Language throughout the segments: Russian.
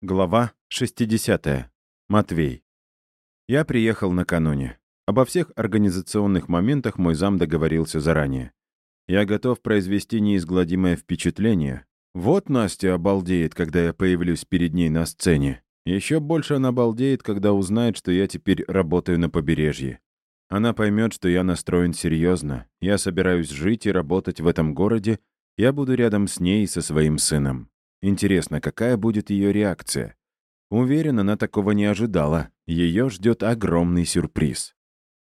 Глава 60. Матвей. Я приехал накануне. Обо всех организационных моментах мой зам договорился заранее. Я готов произвести неизгладимое впечатление. Вот Настя обалдеет, когда я появлюсь перед ней на сцене. Еще больше она обалдеет, когда узнает, что я теперь работаю на побережье. Она поймет, что я настроен серьезно. Я собираюсь жить и работать в этом городе. Я буду рядом с ней и со своим сыном. Интересно, какая будет ее реакция? Уверен, она такого не ожидала. Ее ждет огромный сюрприз.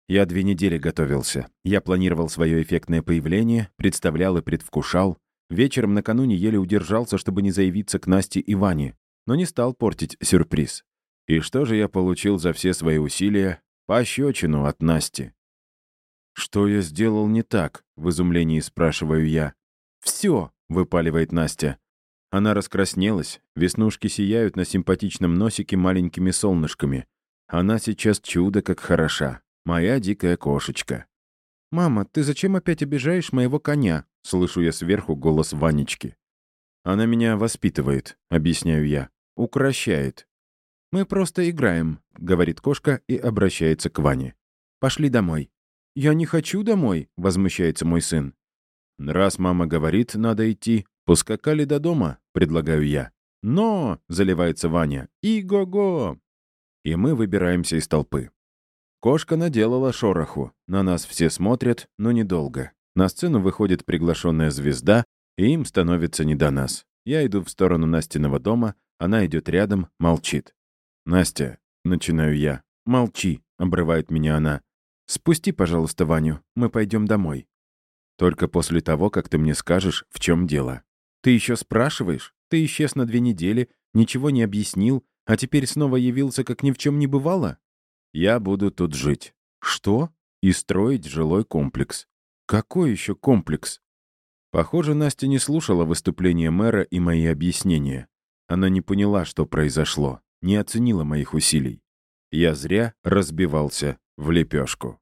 Я две недели готовился. Я планировал свое эффектное появление, представлял и предвкушал. Вечером накануне еле удержался, чтобы не заявиться к Насте и Ване, но не стал портить сюрприз. И что же я получил за все свои усилия? Пощечину от Насти. «Что я сделал не так?» — в изумлении спрашиваю я. «Все!» — выпаливает Настя. Она раскраснелась, веснушки сияют на симпатичном носике маленькими солнышками. Она сейчас чудо как хороша. Моя дикая кошечка. «Мама, ты зачем опять обижаешь моего коня?» — слышу я сверху голос Ванечки. «Она меня воспитывает», — объясняю я. «Укращает». «Мы просто играем», — говорит кошка и обращается к Ване. «Пошли домой». «Я не хочу домой», — возмущается мой сын. «Раз мама говорит, надо идти, «Поскакали до дома», — предлагаю я. «Но!» — заливается Ваня. «И-го-го!» И мы выбираемся из толпы. Кошка наделала шороху. На нас все смотрят, но недолго. На сцену выходит приглашенная звезда, и им становится не до нас. Я иду в сторону Настиного дома, она идет рядом, молчит. «Настя», — начинаю я. «Молчи», — обрывает меня она. «Спусти, пожалуйста, Ваню, мы пойдем домой». «Только после того, как ты мне скажешь, в чем дело». Ты еще спрашиваешь? Ты исчез на две недели, ничего не объяснил, а теперь снова явился, как ни в чем не бывало? Я буду тут жить. Что? И строить жилой комплекс. Какой еще комплекс? Похоже, Настя не слушала выступления мэра и мои объяснения. Она не поняла, что произошло, не оценила моих усилий. Я зря разбивался в лепешку.